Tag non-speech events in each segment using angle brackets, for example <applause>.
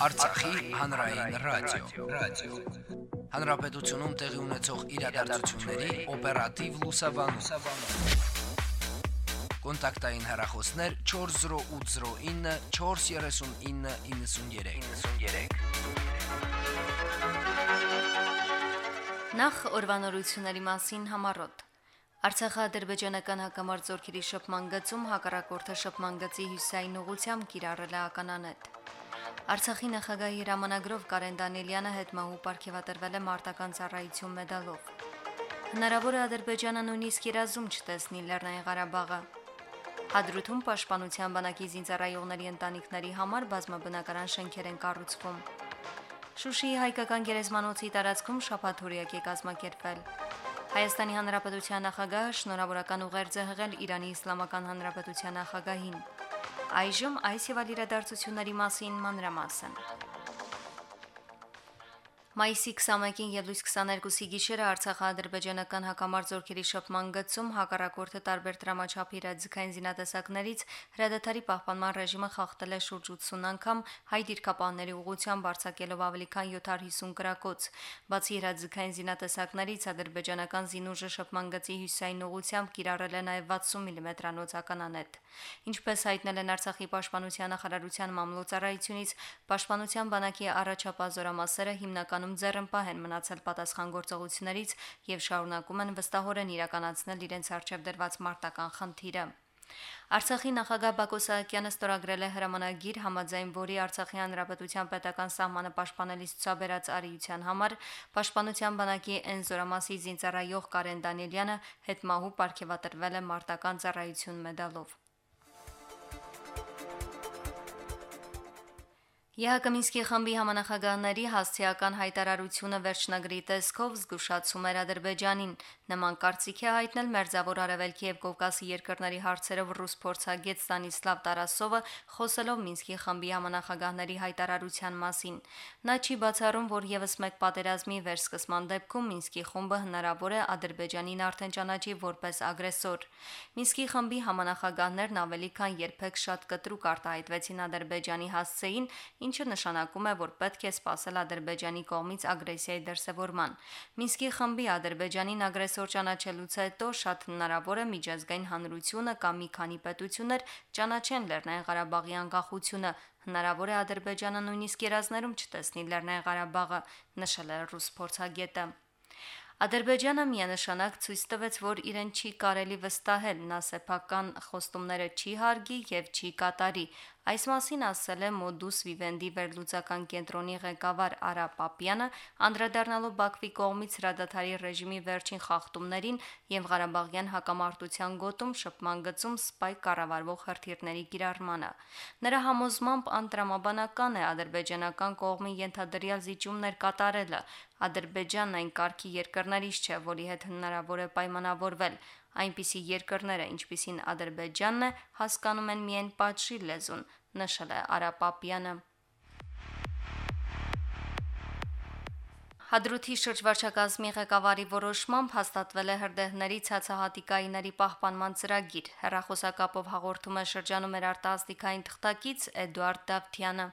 Արցախի հանրային ռադիո, ռադիո։ Հանրապետությունում տեղի ունեցող իրադարձությունների օպերատիվ լուսաբանում։ Կոնտակտային հեռախոսներ 40809 43993։ Նախ օրվանորությունների մասին համարոտ։ Արցախա-ադրբեջանական հակամարտությունների շփման գծում հակառակորդը շփման գծի հյուսային ուղությամբ կիրառել է ականանետ։ Արցախի նախագահի հրամանագրով Կարեն Դանիելյանը հետմահու ապարգևատրվել է մարտական ծառայություն մեդալով։ Հնարավոր է Ադրբեջանը նույնիսկ երազում չտեսնի Լեռնային Ղարաբաղը։ Հադրութում պաշտպանության բանակի զինծառայողների ընտանիքների համար բազմաբնակարան շենքեր են կառուցվում։ Շուշիի հայկական գերեզմանոցի տարածքում շփաթուրիակ է կազմակերպվել։ Հայաստանի Հանրապետության նախագահը շնորհավորական ուղերձ է հղել Իրանի Իսլամական Հանրապետության նախագահին։ Այժմ այս եւ այլ իրադարձությունների մասին մանրամասն։ Մայիսի 21-ին եւ լույս 22-ի գիշերը Արցախա-ադրբեջանական հակամարտությունների շփման գծում հակառակորդը տարբեր դրամաչափի իրազեկային զինատեսակներից հրադադարի պահպանման ռեժիմը խախտել է շուրջ 80 անգամ հայ դիրքապահների ուղղությամբ արձակելով ավելի քան 750 գրակոց։ Բացի իրազեկային զինատեսակներից ադրբեջանական զինուժը շփման գծի հյուսային ուղղությամբ կիրառել է նաեւ 60 մմ-անոց ականանետ։ Ինչպես հայտնել են Արցախի պաշտպանության նախարարության մամլոյցարայությունից, պաշտպանության բանակի առաջապահ զորամասերը հիմնականում Իրանում ձեռնպահ են մնացել պատասխան գործողություններից եւ շարունակում են վստահորեն իրականացնել իրենց արժեվ դրված մարտական խնդիրը։ Արցախի նախագահ Բակո Սահակյանը ստորագրել է հրամանագիր համաձայն որի Արցախի հանրապետության պետական սահմանը պաշտպանելիս ցուցաբերած արիության համար պաշտպանության բանակի N զորամասի զինծառայող Կարեն Դանիելյանը հետմահու ապարգևատրվել է մարտական ծառայություն մեդալով։ Յակոմինսկի խմբի համանախագահների հասցեական հայտարարությունը վերջնագրի տեսքով զգուշացում էր Ադրբեջանին։ Նման կարծիք է հայտնել Մերձավոր Արևելքի եւ Կովկասի երկրների հարցերով ռուս փորձագետ Ստանիսլավ Տարասովը, խոսելով Մինսկի խմբի համանախագահների հայտարարության մասին։ Նա չի բացառում, որ եւս մեկ պատերազմի վերսկսման դեպքում Մինսկի խումբը հնարավոր է Ադրբեջանին արդեն ճանաչի որպես ագրեսոր։ Մինսկի խմբի համանախագահներն ավելի քան երբեք շատ կտրուկ արտահայտվեցին Ադրբեջանի հասցեին, ինչը նշանակում է, որ պետք է սпасել Ադրբեջանի կողմից ագրեսիայի դրսևորման։ Մինսկի խմբի Ադրբեջանին ագրեսոր ճանաչելուց հետո շատ հնարավոր է միջազգային հանրությունը կամ մի քանի պետություններ ճանաչեն Լեռնային Ղարաբաղի անկախությունը, հնարավոր է Ադրբեջանը նույնիսկ երազներում չտեսնի Լեռնային Ղարաբաղը, նշել է ռուս փորձագետը։ Ադրբեջանը միանշանակ ցույց տվեց, որ իրեն չի կարելի վստահել, նա սեփական խոստումները չի հարգի եւ չի կատարի։ Այս մասին ասել է Modus Vivendi վերլուծական կենտրոնի ղեկավար Արա Պապյանը, անդրադառնալով Բաքվի կողմից հրադադարի ռեժիմի վերջին խախտումներին եւ Ղարաբաղյան հակամարտության գոտում շփման գծում սպայ կառավարվող հրթիռների կիրառմանը։ Նրա համոզմամբ անտրամաբանական է ադրբեջանական կողմի ենթադրյալ զիջումներ կատարելը, Ադրբեջանն այն կարգի երկրներից չէ, որի հետ հնարավոր է պայմանավորվել։ Այնպիսի երկրները, ինչպիսին Ադրբեջանն է, հասկանում են միայն պատժի լեզուն, նշել է Արապապյանը։ Հադրութի շրջվարչակազմի ղեկավարի որոշմամբ հաստատվել է հրդեհների ցածահատիկայիների պահպանման ծրագիր։ Հերախոսակապով հաղորդում է շրջանում էր արտասթիկային թղթակից Էդուարդ Դավթյանը։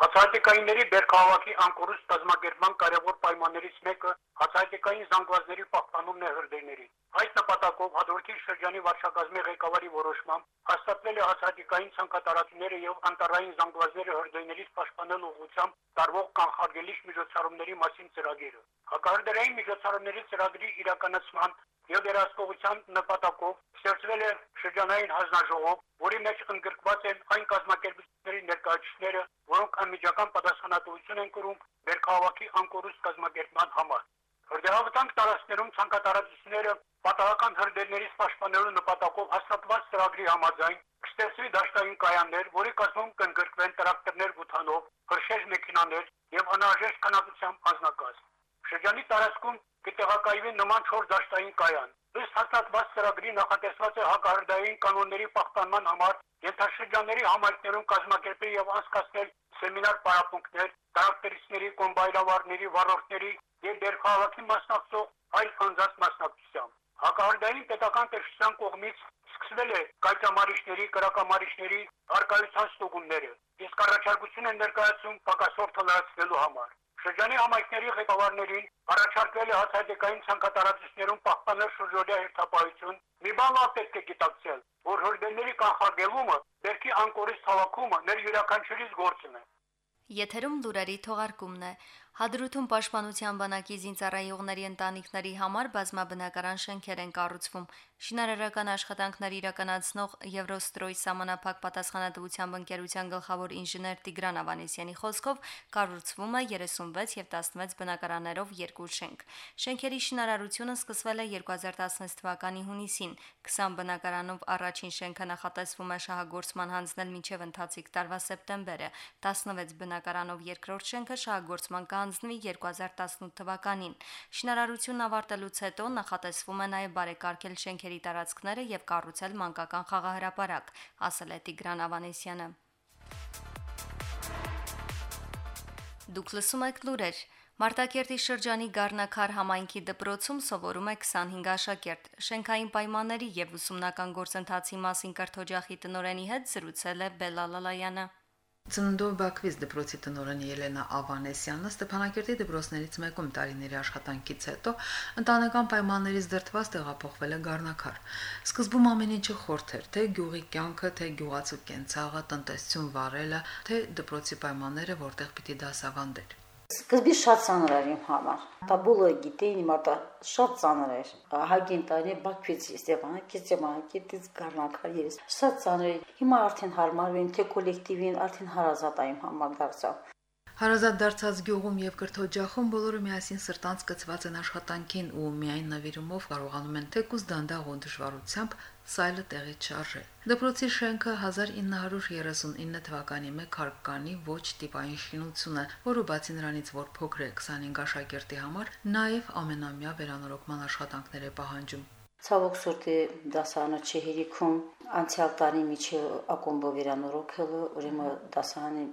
Հացահատիկայինների Բերքահավաքի անկորուս կազմակերպման կարևոր պայմաններից մեկը հացահատիկային զանգվածների պահպանումն է հրդեհների։ Այս նպատակով Հադրութի շրջանի վարչակազմի ղեկավարի որոշմամբ հաստատվել է հացահատիկային ցանկատարությունները եւ անտարային զանգվածները հրդեհներից պաշտպանելու ուղղությամբ տարվող կանխարգելիչ միջոցառումների մասին ծրագիրը։ Հակահրդեհային միջոցառումների ծրագրի իրականացման եւ վերահսկողության նպատակով ստեղծվել է շրջանային հանձնաժողով, որի մեջ ընդգրկված են այն կազմակերպությունների ներկայացուցիչները, որոնք անմիջական պատասխանատվություն են կրում Բերքահավաքի անկորուստ կազմակերպման համար։ Հրդեհավտանք տարածքներում ցանկատարածությունները պատահական հրդեհներից պաշտպանելու նպատակով հաստատված ծրագրի համաձայն կստեղծվի դաշտային կայաններ, որի կազմում կընդգրկվեն տրակտորներ գութանով, հրշեջ մեքենաներ եւ անհրաժեշտ քանակությամբ անձնակազմ։ Շրջանի տարածքում կտեղակայվի նման 4 դաշտային կայան։ Ըստ հաստատված ծրագրի նախատեսված է հակահրդային կանոնների պահպանման համար ենթաշրջանների համայնքներում կազմակերպել եւ անցկացնել սեմինար պարապմունքներ, տարակտերիցների, կոմբայնավարների, վարորդների եւ դերքահավաքի մասնակցող այլ անձանց մասնակցությամբ։ Հակահրդային պետական տեսչության կողմից սկսվել է կայծամարիչների, կրակամարիչների արկայության ստուգումները։ Իսկ կառաջարկություն են ներկայացում պակասորդը լրացնելու համար։ Շրջանի համայնքների ղեկավարներին առաջարկվել է հացադեկային ցանկատարածություններում պահպանել շրջօրյա հերթապահություն։ Մի բան լավ պետք է գիտակցել, որ հորդենների կանխարգելումը, դերքի անկորից հավաքումը ներ յուրաքանչյուրիս գործն է։ Եթերում լուրերի թողարկումն է։ Հադրութում Պաշտպանության բանակի զինծառայողների ընտանիքների համար բազմաբնակարան շենքեր են կառուցվում։ Շինարարական աշխատանքներ իրականացնող Եվրոստրոյ համանախապակ պատասխանատվությամբ ընկերության գլխավոր ինժեներ Տիգրան Ավանեսյանի խոսքով կառուցվում է 36 եւ 16 բնակարաններով երկու շենք։ Շենքերի շինարարությունը սկսվել է 2016 թվականի հունիսին։ 20 բնակարանով առաջին շենքը նախատեսվում է շահագործման հանձնել մինչև ընթացիկ տարվա սեպտեմբերը։ 16 բնակարանով երկրորդ շենքը շահագործման կհանձնվի 2018 թվականին։ Շինարարությունն ավարտելուց հետո նախատեսվում է նաև բարեկարգել շենքերի տարածքները եւ կառուցել մանկական խաղահրապարակ, ասել է Տիգրան Ավանեսյանը։ Դուք լսում եք լուրեր։ Մարտակերտի շրջանի Գառնակար համայնքի դպրոցում սովորում է 25 աշակերտ։ Շենքային պայմանների եւ ուսումնական գործընթացի մասին կրթօջախի տնօրենի հետ զրուցել է Բելալալայանը։ Ծննդով Բաքվից դպրոցի տնօրեն Ելենա Ավանեսյանը Ստեփանակերտի դպրոցներից մեկում տարիների աշխատանքից հետո ընտանեկան պայմաններից դրթված տեղափոխվել է Գառնակար։ Սկզբում ամեն ինչը խորթ էր, թե գյուղի կյանքը, թե գյուղացու կենցաղը, տնտեսություն վարելը, թե դպրոցի պայմանները, որտեղ պիտի դասավանդեր։ Սկզբից շատ ծանր էր իմ համար։ Տաբուլը գիտեին իմ արտա շատ ծանր էր։ Հագին տանի Բաքվից Ստեփանակի Ստեփանակից Գառնակար ես։ Շատ ծանր էր։ Հիմա արդեն հարմար են, թե կոլեկտիվին արդեն հարազատ իմ համար դարձավ։ Հարազատ դարձած գյուղում եւ կրթօջախում բոլորը միասին սրտանց կծված են աշխատանքին ու միայն նվիրումով կարողանում են թեկուզ դանդաղ ու դժվարությամբ սայլը տեղից շարժել։ Դպրոցի շենքը 1939 թվականի մեկ հարկանի ոչ տիպային շինություն է, որը բացի նրանից, որ փոքր է 25 աշակերտի համար, նաև ամենամյա վերանորոգման աշխատանքներ է պահանջում։ Ցավոք սորտի դասարանը չհերիքում անցյալ տարի միջև ակումբը վերանորոգել, ուրեմն դասարանի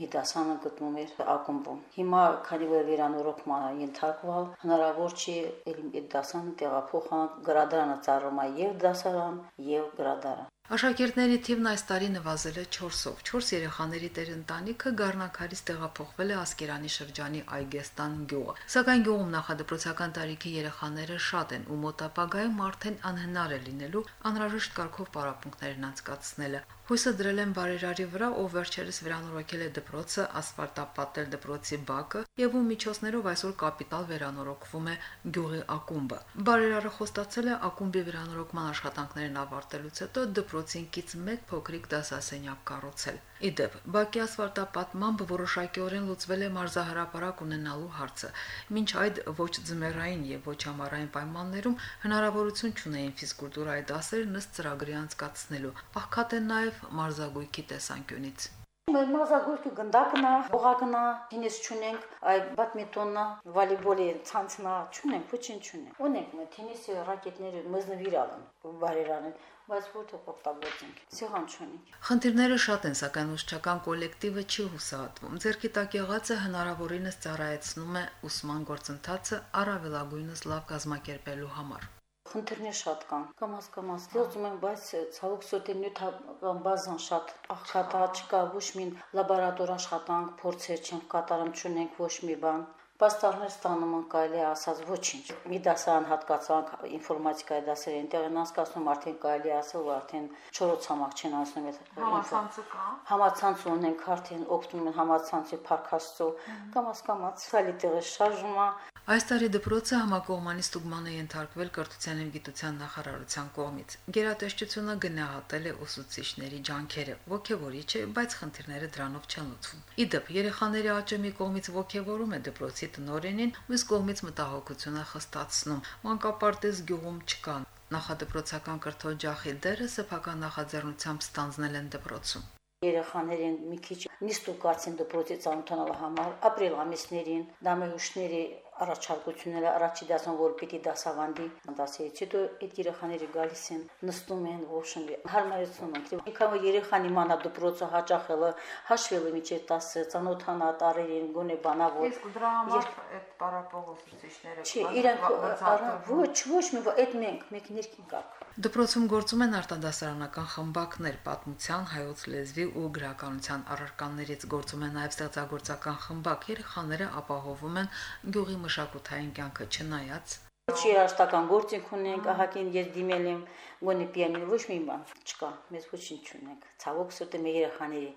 մի դասանը գտնում էր ակումբում։ Հիմա քանի որ վերանորոգման ենթարկվել, հնարավոր չի այդ դասանը տեղափոխել գրադարանը ծառում է եւ դասարան եւ գրադարան։ Աշակերտների թիվն այս տարի նվազել է 4-ով։ 4 երեխաների տեր ընտանիքը Գառնակարից տեղափոխվել է Ասկերանի շրջանի Այգեստան գյուղը։ Սակայն գյուղում նախադպրոցական տարիքի երեխաները շատ են ու մոտապագայում արդեն անհնար է լինելու անհրաժեշտ կարգով պարապմունքներն անցկացնելը։ Հույսը դրել են բարերարի վրա, ով վերջերս վերանորոգել է դպրոցը, ասֆալտապատել դպրոցի բակը եւ ում միջոցներով այսօր կապիտալ վերանորոգվում է գյուղի ակումբը։ Բարերարը խոստացել է ակումբի վերանորոգման աշխատանքներն ավարտելուց հետո դպրոցին կից մեկ փոքրիկ դասասենյակ կառուցել։ Իդեպ, բակի ասֆալտապատմամբ որոշակիորեն լուծվել է մարզահրապարակ ունենալու հարցը։ Մինչ այդ ոչ ձմեռային եւ ոչ ամառային պայմաններում հնարավորություն չունեին ֆիզկուլտուրայի դասեր նստ ծրագրի անցկացնելու։ Աղքատ են նաեւ մարզագույքի տեսանկյունից։ Մեր մարզագույքի գնդակնա, հողակնա, տենիս չունենք, այդ բադմինտոննա, վոլեյբոլի ցանցնա չունենք, ոչինչ չունենք։ Ունենք մեր տենիսի ռակետները մզնվիրալ են, բարերան են, բայց որտեղ օգտագործենք։ Սեղան չունենք։ Խնդիրները շատ են, սակայն ուսուցչական կոլեկտիվը չի հուսահատվում։ Ձերքի տակ եղածը հնարավորինս ծառայեցնում է ուսման գործընթացը առավելագույնս լավ կազմակերպելու համար խնդիրներ շատ կան։ Կամաց կամաց հա։ գործում են, բայց ցավոք սոտի նյութական բազան շատ աղքատա չկա, ոչ մի լաբորատոր աշխատանք, փորձեր չեն կատարում, չունենք ոչ մի բան պաստառներ ստանում են կարելի ասած ոչինչ։ Մի դասարան հատկացանք ինֆորմատիկայի դասեր այնտեղ են անցկացնում արդեն կարելի ասել արդեն 4 համակ չեն անցնում այդ համացանցը կա։ Համացանց ունենք արդեն օգտվում են համացանցի փարքաստու կամաց կամաց սալի տեղը շարժումա Այս տարի դպրոցը համակողմանի ստուգման է ենթարկվել կրթության եւ գիտության նախարարության կողմից։ Գերատեսչությունը գնահատել է ուսուցիչների ջանքերը։ Ոգևորիչ է, բայց խնդիրները դրանով չեն լուծվում։ Իդեպ երեխաների աճը մի կողմից ոգևորում է դպրոցի տնօրենին, մյուս կողմից մտահոգությունը խստացնում։ Մանկապարտեզ գյուղում չկան նախադպրոցական կրթօջախի դերը սեփական նախաձեռնությամբ ստանձնել են դպրոցում երեխաներին մի քիչ նիստուկացին դպրոցի ծանոթանալու համար ապրիլ ամիսներին դամեհուշների առաջարկությունները առաջի դասում որ պիտի դասավանդի դասերից հետո այդ երեխաները գալիս են նստում են ոչնի հարմարեցնում են ինքան երեխան իմանա դպրոցը հաճախելը հաշվելը միջև 10 ծանոթանա տարերին գոնե բանավոր իսկ դրա համար այդ պարապող ուսուցիչները չի իրանք ոչ ոչ մի այդ մենք մենք ներքին կարգ Դպրոցում գործում են արտադասարանական խմբակներ, պատմության, հայոց լեզվի ու գրականության առարկաներից գործում է նաև ստեղծագործական խմբակ։ Երեխաները ապահովում են գյուղի մշակութային կյանքը չնայած Չի հաշտական գործիք ունենք, ահագին ես դիմել եմ գոնե պիանինո ոչ մի բան չկա, մեզ ոչինչ չունենք։ Ցավոք սրտը մեր երեխաների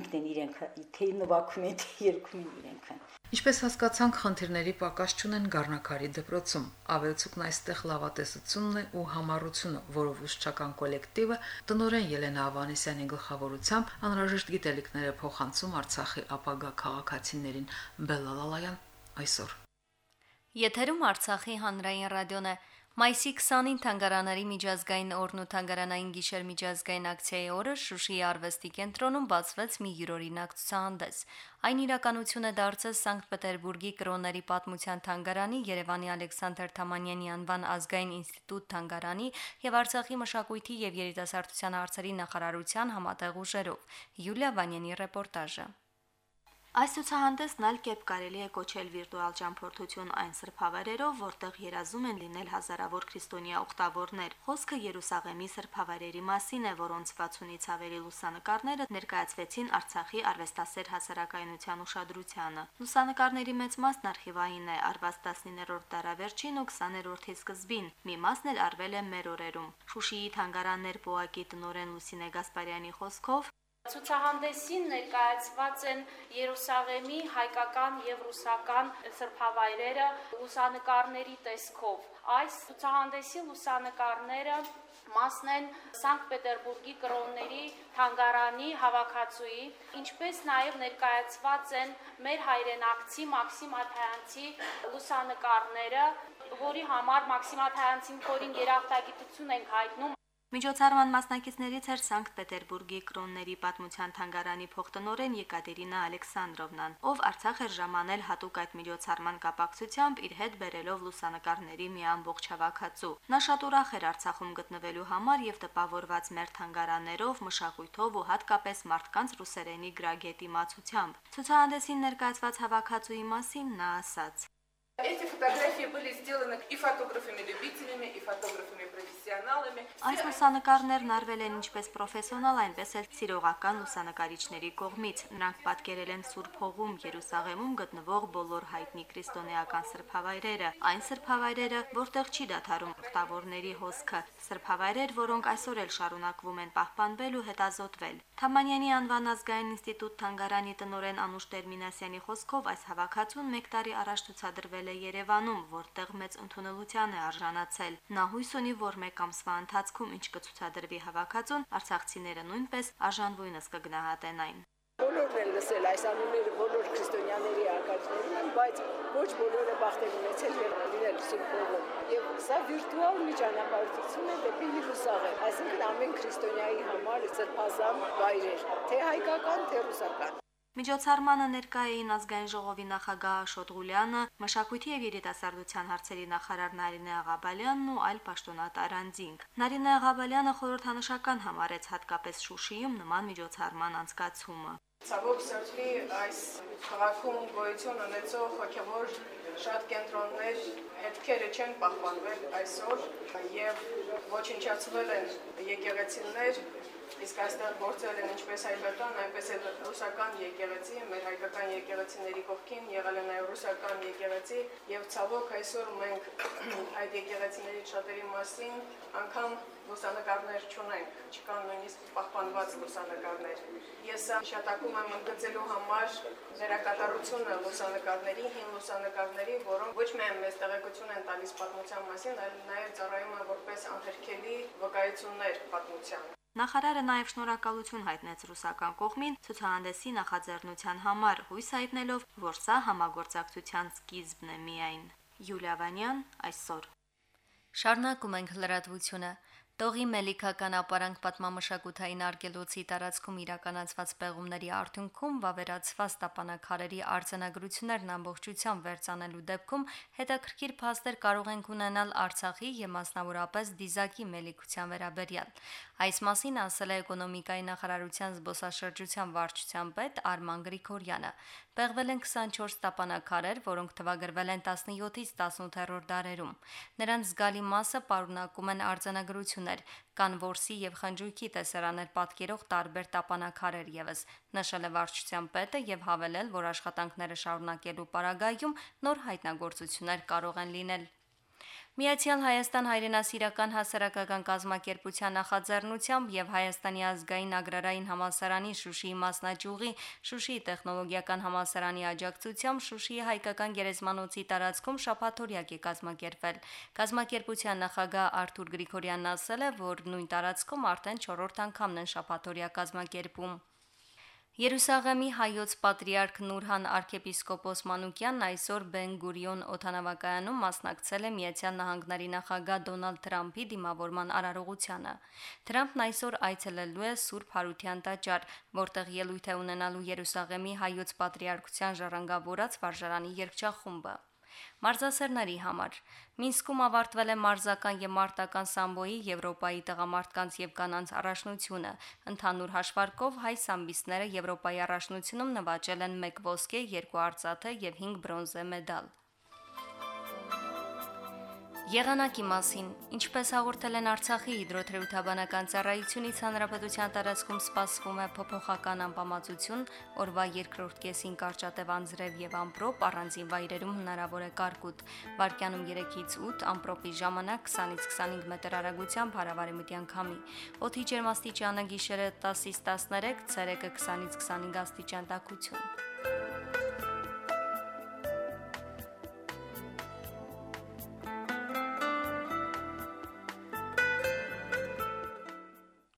ինքն են իրենք թե նվագում են, թե երգում են իրենք։ Ինչպես հասկացանք, խնդիրների պակաս չունեն Գառնակարի դպրոցում։ Ավելցուկն այստեղ լավատեսությունն է ու համառությունը, որով ուսուցչական կոլեկտիվը տնորեն Ելենա Ավանեսյանի գլխավորությամբ անհրաժեշտ գիտելիքները փոխանցում Արցախի ապագա քաղաքացիներին։ Բելալալայան այսօր։ Եթերում Արցախի հանրային ռադիոն է։ Մայիսի 20-ին Թանգարանների միջազգային օրն ու Թանգարանային գիշեր միջազգային ակցիայի օրը Շուշիի արվեստի կենտրոնում բացվեց մի յուրօրինակ ցուցահանդես։ Այն իրականություն է դարձել Սանկտ Պետերբուրգի կրոնների պատմության թանգարանի, Երևանի Ալեքսանդր Թամանյանի անվան ազգային ինստիտուտ թանգարանի եւ Արցախի մշակույթի եւ երիտասարդության հարցերի նախարարության համատեղ ուժերով։ Յուլիա Վանյանի ռեպորտաժը։ Այս ցուցահանդեսն այլ կերպ կարելի է կոչել վիրտուալ ճամփորդություն այն սրբավայրերով, որտեղ երազում են լինել հազարավոր քրիստոնյա ուխտավորներ։ Խոսքը Երուսաղեմի սրբավայրերի մասին է, որոնց 60-ից ավելի լուսանկարները ներկայացվեցին Արցախի արվեստասեր հասարակայնության ուշադրությանը։ Լուսանկարների մեծ մասն արխիվային է, արված 19-րդ դարավերջին ու 20-րդի սկզբին։ Մի մասն էլ արվել է մեր օրերում։ Շուշիի թանգարաններ Պոակի տնորեն Լուսինե Գասպարյանի խոսքով Ցուցահանդեսին ներկայացված են Երուսաղեմի հայկական եւ ռուսական սրբավայրերը լուսանկարների տեսքով։ Այս ցուցահանդեսի լուսանկարները մասն են Սանկտ Պետերբուրգի կրոնների թանգարանի հավաքածուի, ինչպես նաև ներկայացված են մեր հայրենակցի Մաքսիմ Աթայանցի լուսանկարները, որի համար Մաքսիմ Աթայանցին կորին երախտագիտություն ենք հայտնում Միջոցառման մասնակիցներից էր Սանկտ Պետերբուրգի Կրոնների պատմության թանգարանի փոխտնօրեն Եկատերինա Ալեքսանդրովնան, ով Արցախ էր ժամանել հատուկ այդ միջոցառման կապակցությամբ իր հետ բերելով լուսանկարների մի ամբողջ հավաքածու։ Նա շատ ուրախ էր Արցախում գտնվելու համար եւ տպավորված մեր թանգարաներով, մշակույթով ու հատկապես մարդկանց ռուսերենի գրագետի իմացությամբ։ Ցուցահանդեսին ներկայացված հավաքածուի մասին նա ասաց. Эти фотографии были сделаны и фотографами-любителями, и фотографами-профессионалами профессионалами. Այս լուսանկարներն արվել են ինչպես պրոֆեսիոնալ, այնպես էլ ցիրողական լուսանկարիչների կողմից։ Նրանք պատկերել են Սուրբ հողում Երուսաղեմում գտնվող բոլոր հայտնի քրիստոնեական սրբավայրերը, այն սրբավայրերը, որտեղ չի դադարում ղտավորների հոսքը, սրբավայրեր, որոնք այսօր էլ շարունակվում են պահպանվել ու հետազոտվել։ Թամանյանի անվան ազգային ինստիտուտ թանգարանի տնօրեն Անուշ Տերմինասյանի խոսքով այս հավաքածուն 1 տարի առաջ ցուցադրվել է Երևանում, որտեղ մեծ ընդունելության է արժանացել։ Նա հույս ունի, որ մեկ ամսվա ընթացքում ինչ կցուցադրվի հավաքածուն, արցախցիները նույնպես արժանվույնս կգնահատեն այն։ Բոլորն են լսել այս անունները բոլոր քրիստոնյաների արկածներն են, բայց ոչ բոլորը բախտ են ունեցել եւ լինել սուրբողում։ Եվ սա վիրտուալ մի ճանապարհորդություն է դեպի Երուսաղեմ, այսինքն ամեն քրիստոնյայի համար սրբազան վայրեր, թե հայկական, թե ռուսական։ Միջոցառմանը ներկա էին ազգային ժողովի նախագահ Աշոտ Ղուլյանը, մշակույթի եւ երիտասարդության հարցերի նախարար Նարինե Աղաբալյանն ու այլ պաշտոնատար անձինք։ Նարինե Աղաբալյանը խորհրդանշական համարեց հատկապես Շուշիում նման միջոցառման անցկացումը։ Ցավոք սրտի այս քաղաքում գոյություն ունեցող հոգևոր շատ կենտրոններ հետքերը չեն պահպանվել այսօր եւ ոչնչացվել են եկեղեցիներ իսկ այստեղ գործել են ինչպես հայկական, այնպես էլ ռուսական եկեղեցի, մեր հայկական եկեղեցիների կողքին եղել է նաև ռուսական եկեղեցի եւ ցավոք այսօր մենք <clears throat> այդ եկեղեցիների շատերի մասին անգամ լուսանկարներ չունենք, չկան նույնիսկ պահպանված լուսանկարներ։ Ես շատակում եմ ընդգծելու համար դերակատարությունը լուսանկարների, հին լուսանկարների, որոնք ոչ միայն մեզ տեղեկություն են տալիս պատմության մասին, այլ նաև ծառայում են որպես անհերքելի վկայություններ պատմության։ Նախարարը նաև շնորհակալություն հայտնեց ռուսական կողմին ցուցահանդեսի նախաձեռնության համար, հույս հայտնելով, որ սա համագործակցության սկիզբն է միայն։ Յուլիա Վանյան այսօր։ Շարունակում ենք լրատվությունը։ Տողի Մելիքական ապարանք պատմամշակութային արգելոցի տարածքում իրականացված պեղումների արդյունքում վավերացված տապանակարերի արձանագրություններն ամբողջությամբ վերցանելու դեպքում հետաքրքիր փաստեր կարող են ունենալ Արցախի եւ մասնավորապես Դիզակի Մելիքության վերաբերյալ։ Այս մասին ասել է էկոնոմիկայի նախարարության զբոսաշրջության վարչության պետ Արման Գրիգորյանը։ Պեղվել են 24 տապանակարեր, որոնք թվագրվել են 17-ից 18-րդ դարերում։ Նրանց զգալի մասը պարունակում են արձանագրություններ, կան որսի եւ խնջույքի տեսարաններ պատկերող տարբեր տապանակարեր եւս։ Նշել է վարչության պետը եւ հավելել, որ աշխատանքները շարունակելու պարագայում նոր հայտնագործություններ կարող են լինել։ Միացյալ Հայաստան հայրենասիրական հասարակական կազմակերպության նախաձեռնությամբ եւ Հայաստանի ազգային agrarային համալսարանի Շուշիի մասնաճյուղի Շուշիի տեխնոլոգիական համալսարանի աջակցությամբ Շուշիի հայկական գերեզմանոցի տարածքում շփաթորյակ է կազմակերպվել։ Կազմակերպության նախագահ Արթուր Գրիգորյանն ասել է, որ նույն տարածքում արդեն 4-րդ անգամն են շփաթորյակ կազմակերպում։ Երուսաղեմի հայոց պատրիարք Նուրհան arczepiskopos Մանուկյանն այսօր Բեն-Գուրիոն օթանավակայանում մասնակցել է Միացյալ Նահանգների նախագահ Դոնալդ Թրամփի դիմավորման արարողությանը։ Թրամփն այսօր այցելելու է Սուրբ Հարության տաճար, որտեղ ելույթ է ունենալու Երուսաղեմի հայոց պատրիարքության ժառանգավորած վարժարանի երգչախումբը։ Մարզասերների համար. Մինսկում ավարտվել է մարզական եւ մարտական սամբոյի Եվրոպայի տղամարդկանց եւ կանանց առաջնությունը։ Ընդհանուր հաշվարկով հայ սամբիստները Եվրոպայի առաջնությունում նվաճել են 1 ոսկե, 2 արծաթե եւ 5 բրոնզե մեդալ։ Եղանակի մասին, ինչպես հաղորդել են Արցախի հիդրոթերապևտաբանական ծառայությունից հանրապետության տարածքում սպասվում է փոփոխական անբավարարություն, օրվա երկրորդ կեսին կարճատև անձրև եւ ամպրոպ, առանձին վայրերում հնարավոր է կարկուտ։ Վարկյանում 3-ից 8 ամպրոպի ժամանակ 20-ից 25 մետր արագությամբ հարավարեմտյան քամի։ Օդի ջերմաստիճանը գիշերը 10-ից 13, ցերեկը 20-ից 25 աստիճան տաքություն։